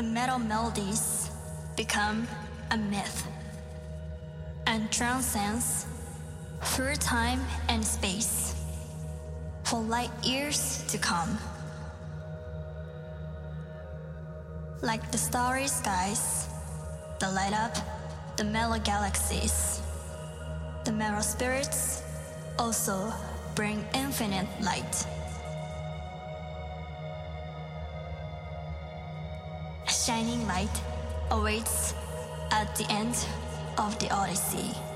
the metal melodies become a myth and transcends through time and space for light years to come. Like the starry skies that light up the mellow galaxies, the metal spirits also bring infinite light. Shining light awaits at the end of the Odyssey.